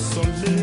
soleil.